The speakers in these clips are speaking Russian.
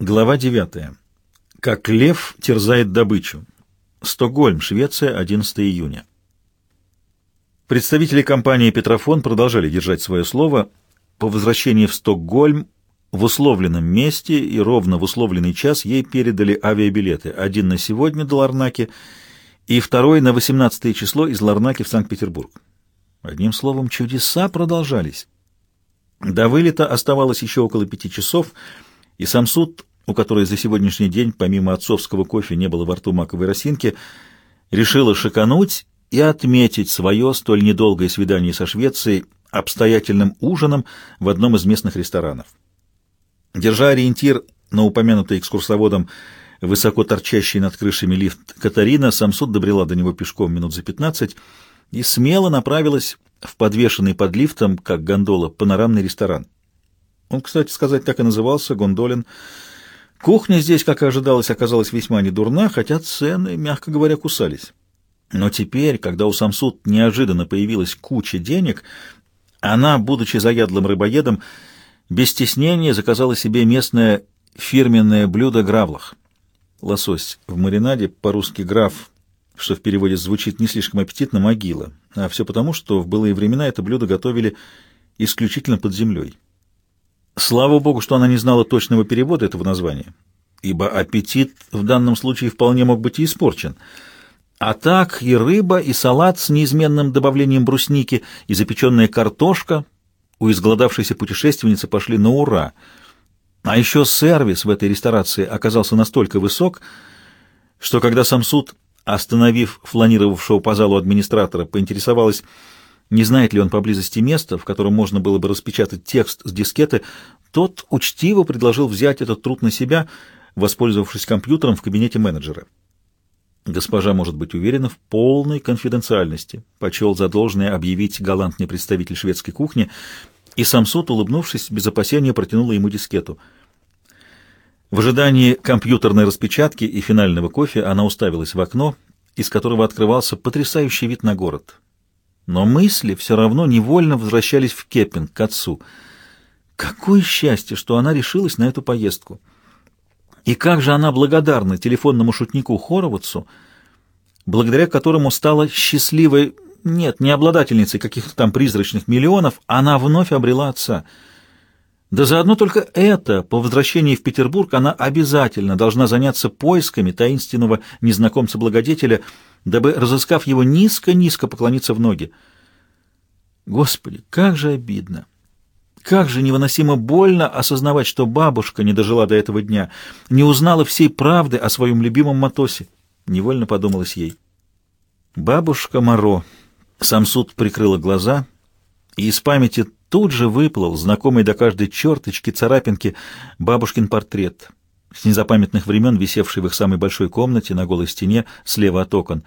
Глава 9. Как лев терзает добычу. Стокгольм, Швеция, 11 июня. Представители компании «Петрофон» продолжали держать свое слово. По возвращении в Стокгольм в условленном месте и ровно в условленный час ей передали авиабилеты. Один на сегодня до Ларнаки и второй на 18 число из Ларнаки в Санкт-Петербург. Одним словом, чудеса продолжались. До вылета оставалось еще около пяти часов — и сам суд, у которой за сегодняшний день, помимо отцовского кофе, не было во рту маковой росинки, решила шикануть и отметить свое столь недолгое свидание со Швецией обстоятельным ужином в одном из местных ресторанов. Держа ориентир на упомянутый экскурсоводом высоко торчащий над крышами лифт Катарина, сам суд добрела до него пешком минут за пятнадцать и смело направилась в подвешенный под лифтом, как гондола, панорамный ресторан. Он, кстати сказать, так и назывался, Гондолин. Кухня здесь, как и ожидалось, оказалась весьма недурна, хотя цены, мягко говоря, кусались. Но теперь, когда у Самсуд неожиданно появилась куча денег, она, будучи заядлым рыбоедом, без стеснения заказала себе местное фирменное блюдо гравлах. Лосось в маринаде, по-русски граф, что в переводе звучит не слишком аппетитно, могила. А все потому, что в былые времена это блюдо готовили исключительно под землей. Слава богу, что она не знала точного перевода этого названия, ибо аппетит в данном случае вполне мог быть и испорчен. А так и рыба, и салат с неизменным добавлением брусники, и запеченная картошка у изголодавшейся путешественницы пошли на ура. А еще сервис в этой ресторации оказался настолько высок, что когда сам суд, остановив фланировавшего по залу администратора, поинтересовалась, не знает ли он поблизости места, в котором можно было бы распечатать текст с дискеты, тот учтиво предложил взять этот труд на себя, воспользовавшись компьютером в кабинете менеджера. Госпожа может быть уверена в полной конфиденциальности, почел за должное объявить галантный представитель шведской кухни, и сам суд, улыбнувшись, без опасения протянула ему дискету. В ожидании компьютерной распечатки и финального кофе она уставилась в окно, из которого открывался потрясающий вид на город. Но мысли все равно невольно возвращались в Кеппинг, к отцу. Какое счастье, что она решилась на эту поездку! И как же она благодарна телефонному шутнику Хоровицу, благодаря которому стала счастливой, нет, не обладательницей каких-то там призрачных миллионов, она вновь обрела отца. Да заодно только это, по возвращении в Петербург, она обязательно должна заняться поисками таинственного незнакомца-благодетеля, дабы, разыскав его, низко-низко поклониться в ноги. Господи, как же обидно! Как же невыносимо больно осознавать, что бабушка не дожила до этого дня, не узнала всей правды о своем любимом Матосе. Невольно подумалось ей. Бабушка Моро. Самсуд прикрыла глаза, и из памяти тут же выплыл, знакомый до каждой черточки, царапинки, бабушкин портрет — с незапамятных времен висевший в их самой большой комнате на голой стене слева от окон.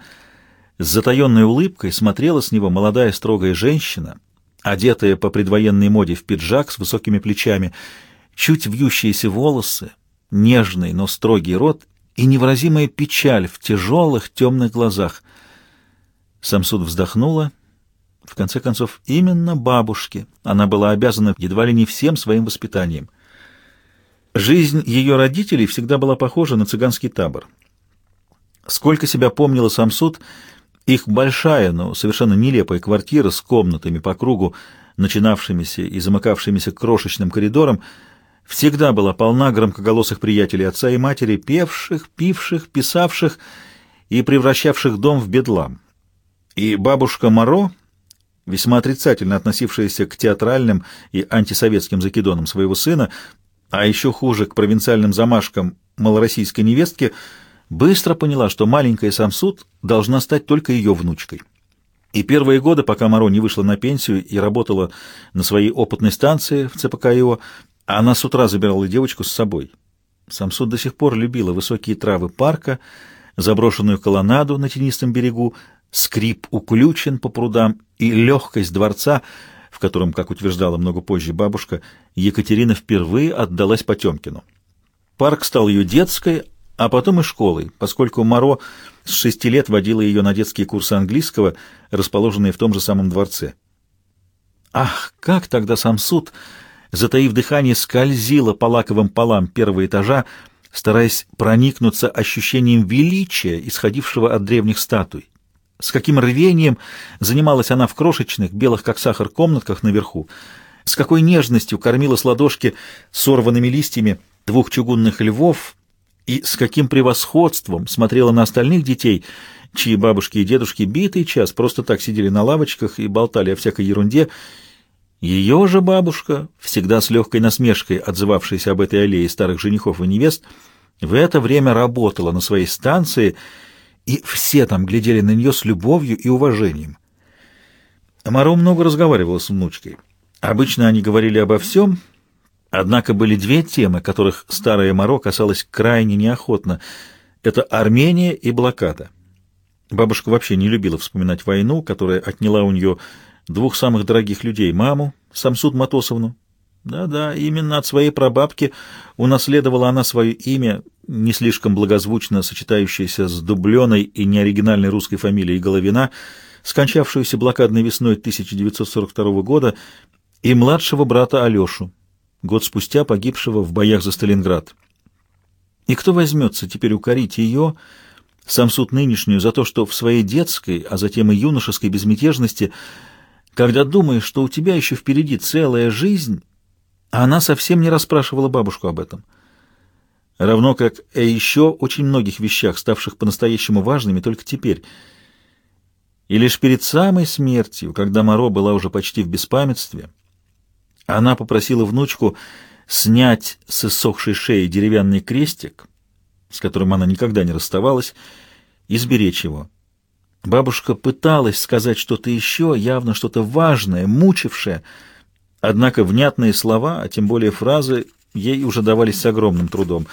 С затаенной улыбкой смотрела с него молодая строгая женщина, одетая по предвоенной моде в пиджак с высокими плечами, чуть вьющиеся волосы, нежный, но строгий рот и невыразимая печаль в тяжелых темных глазах. Самсуд вздохнула. В конце концов, именно бабушке она была обязана едва ли не всем своим воспитанием — Жизнь ее родителей всегда была похожа на цыганский табор. Сколько себя помнила сам суд, их большая, но совершенно нелепая квартира с комнатами по кругу, начинавшимися и замыкавшимися крошечным коридором, всегда была полна громкоголосых приятелей отца и матери, певших, пивших, писавших и превращавших дом в бедлам. И бабушка Моро, весьма отрицательно относившаяся к театральным и антисоветским закидонам своего сына, а еще хуже к провинциальным замашкам малороссийской невестки, быстро поняла, что маленькая Самсуд должна стать только ее внучкой. И первые годы, пока Маро не вышла на пенсию и работала на своей опытной станции в ЦПКИО, она с утра забирала девочку с собой. Самсуд до сих пор любила высокие травы парка, заброшенную колоннаду на тенистом берегу, скрип уключен по прудам и легкость дворца — в котором, как утверждала много позже бабушка, Екатерина впервые отдалась Потемкину. Парк стал ее детской, а потом и школой, поскольку Моро с шести лет водила ее на детские курсы английского, расположенные в том же самом дворце. Ах, как тогда сам суд затаив дыхание, скользила по лаковым полам первого этажа, стараясь проникнуться ощущением величия, исходившего от древних статуй. С каким рвением занималась она в крошечных, белых как сахар, комнатках наверху, с какой нежностью кормила с ладошки сорванными листьями двух чугунных львов и с каким превосходством смотрела на остальных детей, чьи бабушки и дедушки битый час просто так сидели на лавочках и болтали о всякой ерунде, ее же бабушка, всегда с легкой насмешкой отзывавшаяся об этой аллее старых женихов и невест, в это время работала на своей станции, и все там глядели на нее с любовью и уважением. Маро много разговаривала с внучкой. Обычно они говорили обо всем, однако были две темы, которых старая Маро касалась крайне неохотно. Это Армения и блокада. Бабушка вообще не любила вспоминать войну, которая отняла у нее двух самых дорогих людей — маму, Самсуд Матосовну. Да-да, именно от своей прабабки унаследовала она свое имя, не слишком благозвучно сочетающееся с дубленой и неоригинальной русской фамилией Головина, скончавшуюся блокадной весной 1942 года, и младшего брата Алешу, год спустя погибшего в боях за Сталинград. И кто возьмется теперь укорить ее, Самсуд нынешнюю, за то, что в своей детской, а затем и юношеской безмятежности – когда думаешь, что у тебя еще впереди целая жизнь, она совсем не расспрашивала бабушку об этом. Равно как и еще очень многих вещах, ставших по-настоящему важными только теперь. И лишь перед самой смертью, когда Моро была уже почти в беспамятстве, она попросила внучку снять с иссохшей шеи деревянный крестик, с которым она никогда не расставалась, и сберечь его. Бабушка пыталась сказать что-то еще, явно что-то важное, мучившее, однако внятные слова, а тем более фразы, ей уже давались с огромным трудом.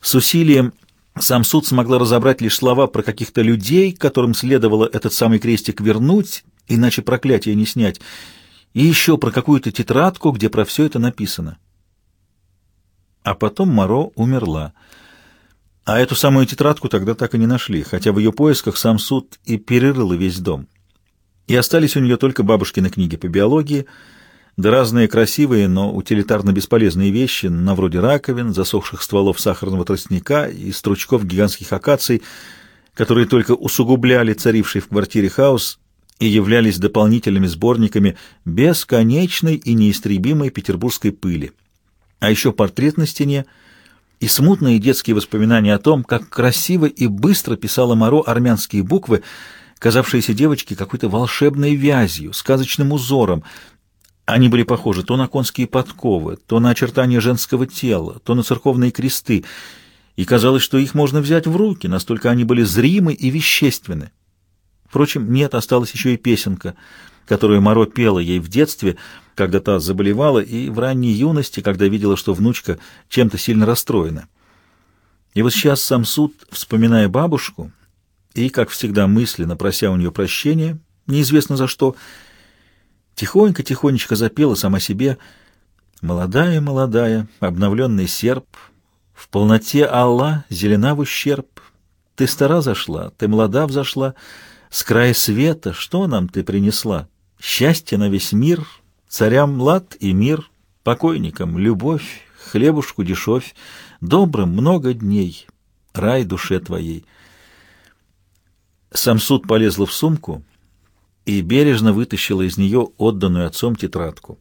С усилием сам суд смогла разобрать лишь слова про каких-то людей, которым следовало этот самый крестик вернуть, иначе проклятие не снять, и еще про какую-то тетрадку, где про все это написано. А потом Моро умерла. А эту самую тетрадку тогда так и не нашли, хотя в ее поисках сам суд и перерыл весь дом. И остались у нее только бабушкины книги по биологии, да разные красивые, но утилитарно бесполезные вещи, на вроде раковин, засохших стволов сахарного тростника и стручков гигантских акаций, которые только усугубляли царивший в квартире хаос и являлись дополнительными сборниками бесконечной и неистребимой петербургской пыли. А еще портрет на стене — и смутные детские воспоминания о том, как красиво и быстро писала Моро армянские буквы, казавшиеся девочке какой-то волшебной вязью, сказочным узором. Они были похожи то на конские подковы, то на очертания женского тела, то на церковные кресты, и казалось, что их можно взять в руки, настолько они были зримы и вещественны. Впрочем, нет, осталась еще и песенка, которую Моро пела ей в детстве — когда та заболевала, и в ранней юности, когда видела, что внучка чем-то сильно расстроена. И вот сейчас сам суд, вспоминая бабушку, и, как всегда, мысленно прося у нее прощения, неизвестно за что, тихонько-тихонечко запела сама себе «Молодая-молодая, обновленный серп, в полноте Алла зелена в ущерб, ты стара зашла, ты молода взошла, с края света что нам ты принесла? Счастье на весь мир, Царям лад и мир, покойникам любовь, хлебушку дешевь, добрым много дней, рай душе твоей. Самсуд полезла в сумку и бережно вытащила из нее отданную отцом тетрадку.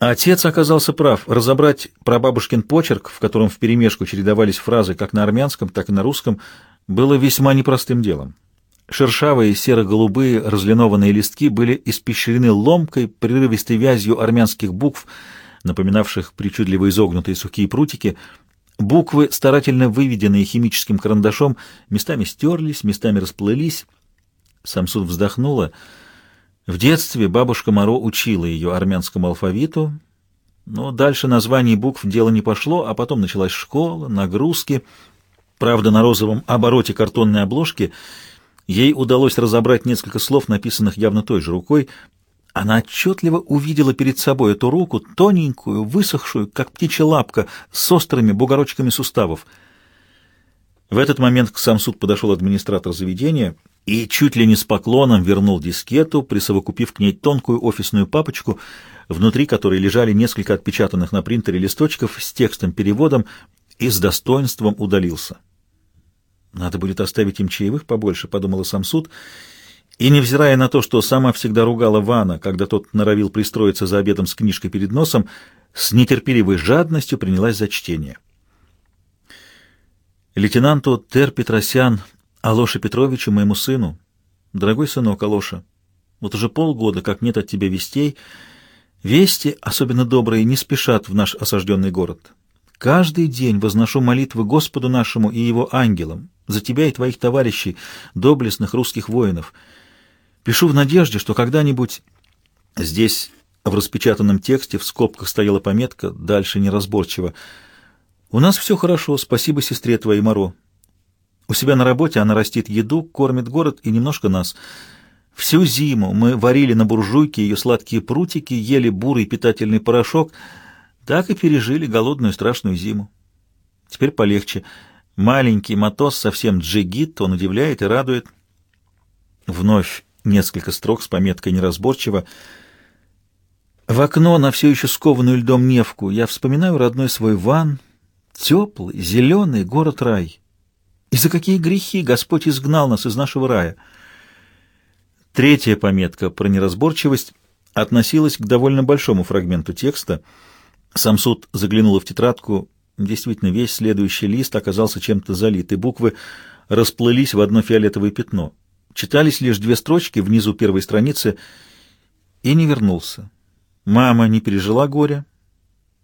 Отец оказался прав. Разобрать прабабушкин почерк, в котором вперемешку чередовались фразы как на армянском, так и на русском, было весьма непростым делом. Шершавые серо-голубые разлинованные листки были испещрены ломкой, прерывистой вязью армянских букв, напоминавших причудливо изогнутые сухие прутики. Буквы, старательно выведенные химическим карандашом, местами стерлись, местами расплылись. Самсуд вздохнула. В детстве бабушка Моро учила ее армянскому алфавиту, но дальше названий букв дело не пошло, а потом началась школа, нагрузки. Правда, на розовом обороте картонной обложки — Ей удалось разобрать несколько слов, написанных явно той же рукой. Она отчетливо увидела перед собой эту руку, тоненькую, высохшую, как птичья лапка, с острыми бугорочками суставов. В этот момент к Самсуд подошел администратор заведения и чуть ли не с поклоном вернул дискету, присовокупив к ней тонкую офисную папочку, внутри которой лежали несколько отпечатанных на принтере листочков с текстом-переводом и с достоинством удалился. «Надо будет оставить им чаевых побольше», — подумала Самсуд, и, невзирая на то, что сама всегда ругала Вана, когда тот норовил пристроиться за обедом с книжкой перед носом, с нетерпеливой жадностью принялась за чтение. Лейтенанту Тер Петросян Алоше Петровичу, моему сыну, дорогой сынок Алоша, вот уже полгода, как нет от тебя вестей, вести, особенно добрые, не спешат в наш осажденный город. Каждый день возношу молитвы Господу нашему и его ангелам за тебя и твоих товарищей, доблестных русских воинов. Пишу в надежде, что когда-нибудь здесь в распечатанном тексте в скобках стояла пометка, дальше неразборчиво. «У нас все хорошо, спасибо сестре твоей Моро. У себя на работе она растит еду, кормит город и немножко нас. Всю зиму мы варили на буржуйке ее сладкие прутики, ели бурый питательный порошок, так и пережили голодную страшную зиму. Теперь полегче. Маленький мотос совсем джигит, он удивляет и радует. Вновь несколько строк с пометкой неразборчиво. В окно на все еще скованную льдом Невку я вспоминаю родной свой ван, теплый, зеленый город-рай. И за какие грехи Господь изгнал нас из нашего рая? Третья пометка про неразборчивость относилась к довольно большому фрагменту текста. Самсуд заглянула в тетрадку. Действительно, весь следующий лист оказался чем-то залит, и буквы расплылись в одно фиолетовое пятно. Читались лишь две строчки внизу первой страницы, и не вернулся. Мама не пережила горя.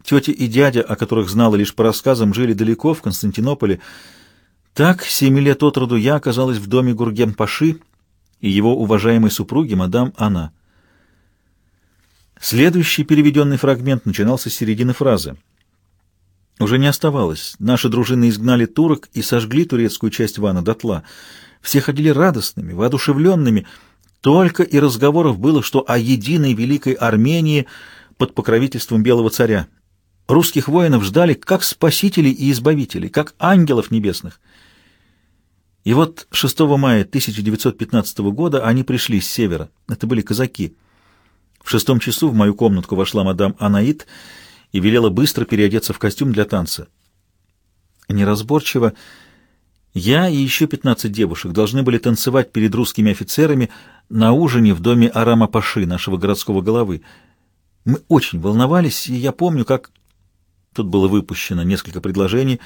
Тетя и дядя, о которых знала лишь по рассказам, жили далеко, в Константинополе, так, семи лет от роду я оказалась в доме Гурген-Паши и его уважаемой супруги, мадам Анна. Следующий переведенный фрагмент начинался с середины фразы. Уже не оставалось. Наши дружины изгнали турок и сожгли турецкую часть Вана дотла. Все ходили радостными, воодушевленными. Только и разговоров было, что о единой великой Армении под покровительством белого царя. Русских воинов ждали как спасителей и избавителей, как ангелов небесных. И вот 6 мая 1915 года они пришли с севера. Это были казаки. В шестом часу в мою комнатку вошла мадам Анаит и велела быстро переодеться в костюм для танца. Неразборчиво я и еще 15 девушек должны были танцевать перед русскими офицерами на ужине в доме Арама Паши, нашего городского головы. Мы очень волновались, и я помню, как... Тут было выпущено несколько предложений.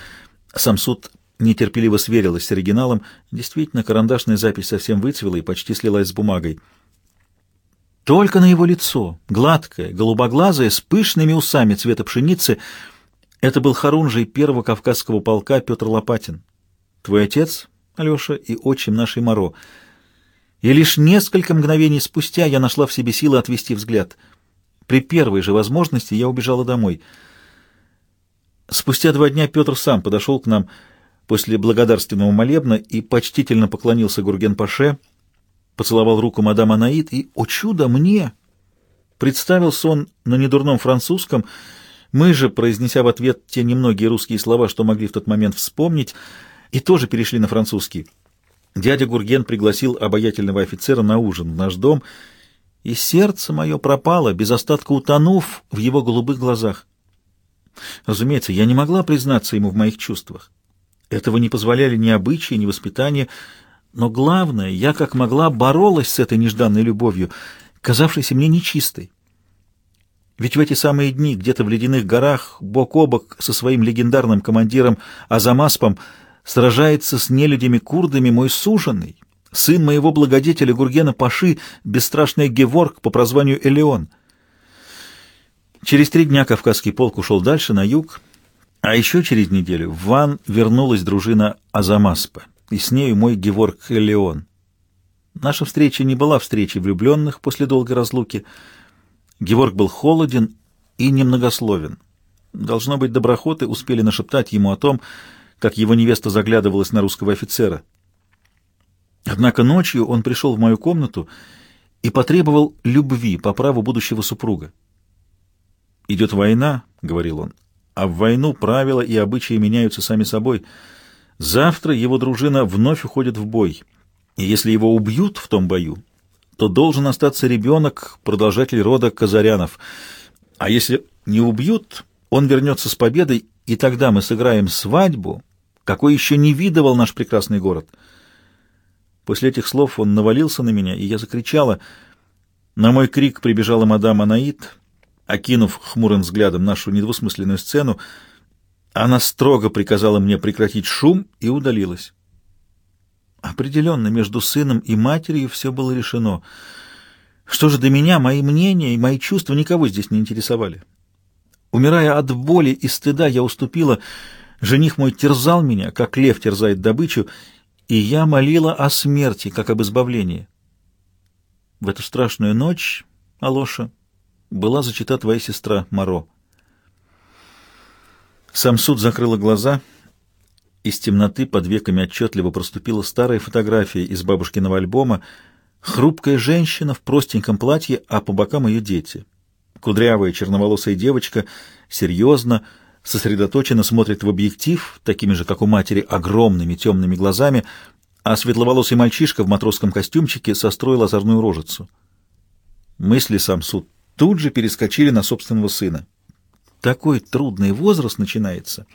Сам суд нетерпеливо сверилась с оригиналом. Действительно, карандашная запись совсем выцвела и почти слилась с бумагой. Только на его лицо, гладкое, голубоглазое, с пышными усами цвета пшеницы, это был хорунжий первого кавказского полка Петр Лопатин. Твой отец, Алеша, и отчим нашей Моро. И лишь несколько мгновений спустя я нашла в себе силы отвести взгляд. При первой же возможности я убежала домой. Спустя два дня Петр сам подошел к нам, — после благодарственного молебна и почтительно поклонился Гурген-Паше, поцеловал руку мадам Анаид и, о чудо, мне! Представился он на недурном французском, мы же, произнеся в ответ те немногие русские слова, что могли в тот момент вспомнить, и тоже перешли на французский. Дядя Гурген пригласил обаятельного офицера на ужин в наш дом, и сердце мое пропало, без остатка утонув в его голубых глазах. Разумеется, я не могла признаться ему в моих чувствах. Этого не позволяли ни обычаи, ни воспитание, но главное, я как могла боролась с этой нежданной любовью, казавшейся мне нечистой. Ведь в эти самые дни где-то в ледяных горах, бок о бок со своим легендарным командиром Азамаспом, сражается с нелюдями-курдами мой суженый, сын моего благодетеля Гургена Паши, бесстрашный Геворг по прозванию Элеон. Через три дня Кавказский полк ушел дальше, на юг, а еще через неделю в Ван вернулась дружина Азамаспа, и с нею мой Геворг Леон. Наша встреча не была встречей влюбленных после долгой разлуки. Геворг был холоден и немногословен. Должно быть, доброхоты успели нашептать ему о том, как его невеста заглядывалась на русского офицера. Однако ночью он пришел в мою комнату и потребовал любви по праву будущего супруга. «Идет война», — говорил он, а в войну правила и обычаи меняются сами собой. Завтра его дружина вновь уходит в бой. И если его убьют в том бою, то должен остаться ребенок, продолжатель рода Казарянов. А если не убьют, он вернется с победой, и тогда мы сыграем свадьбу, какой еще не видывал наш прекрасный город. После этих слов он навалился на меня, и я закричала. На мой крик прибежала мадам Анаит, окинув хмурым взглядом нашу недвусмысленную сцену, она строго приказала мне прекратить шум и удалилась. Определенно, между сыном и матерью все было решено. Что же до меня, мои мнения и мои чувства никого здесь не интересовали. Умирая от боли и стыда, я уступила. Жених мой терзал меня, как лев терзает добычу, и я молила о смерти, как об избавлении. В эту страшную ночь, Алоша, была зачита твоя сестра Маро. Самсуд закрыла глаза. Из темноты под веками отчетливо проступила старая фотография из бабушкиного альбома. Хрупкая женщина в простеньком платье, а по бокам ее дети. Кудрявая черноволосая девочка серьезно, сосредоточенно смотрит в объектив, такими же, как у матери, огромными темными глазами, а светловолосый мальчишка в матросском костюмчике состроил озорную рожицу. Мысли Самсуд тут же перескочили на собственного сына. Такой трудный возраст начинается.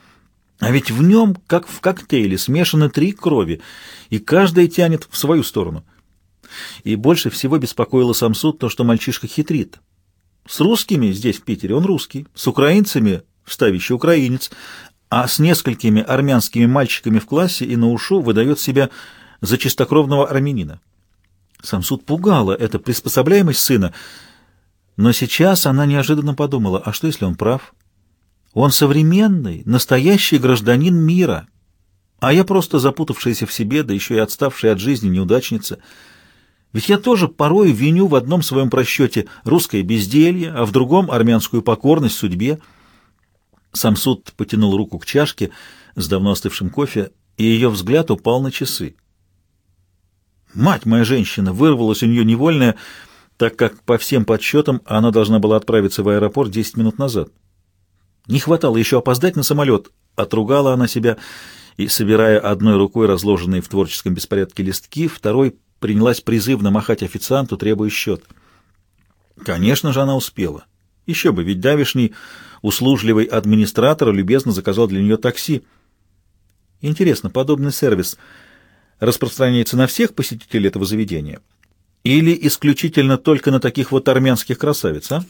А ведь в нем, как в коктейле, смешаны три крови, и каждая тянет в свою сторону. И больше всего беспокоило Самсуд то, что мальчишка хитрит. С русскими здесь, в Питере, он русский, с украинцами в ставище украинец, а с несколькими армянскими мальчиками в классе и на ушу выдает себя за чистокровного армянина. Самсуд пугала эта приспособляемость сына, но сейчас она неожиданно подумала, а что если он прав? Он современный, настоящий гражданин мира, а я просто запутавшаяся в себе, да еще и отставшая от жизни неудачница. Ведь я тоже порой виню в одном своем просчете русское безделье, а в другом армянскую покорность судьбе. Самсуд потянул руку к чашке с давно остывшим кофе, и ее взгляд упал на часы. Мать моя женщина, вырвалась у нее невольная, так как по всем подсчетам она должна была отправиться в аэропорт 10 минут назад. Не хватало еще опоздать на самолет. Отругала она себя и, собирая одной рукой разложенные в творческом беспорядке листки, второй принялась призывно махать официанту, требуя счет. Конечно же, она успела. Еще бы, ведь давишний услужливый администратор любезно заказал для нее такси. Интересно, подобный сервис распространяется на всех посетителей этого заведения или исключительно только на таких вот армянских красавиц, а?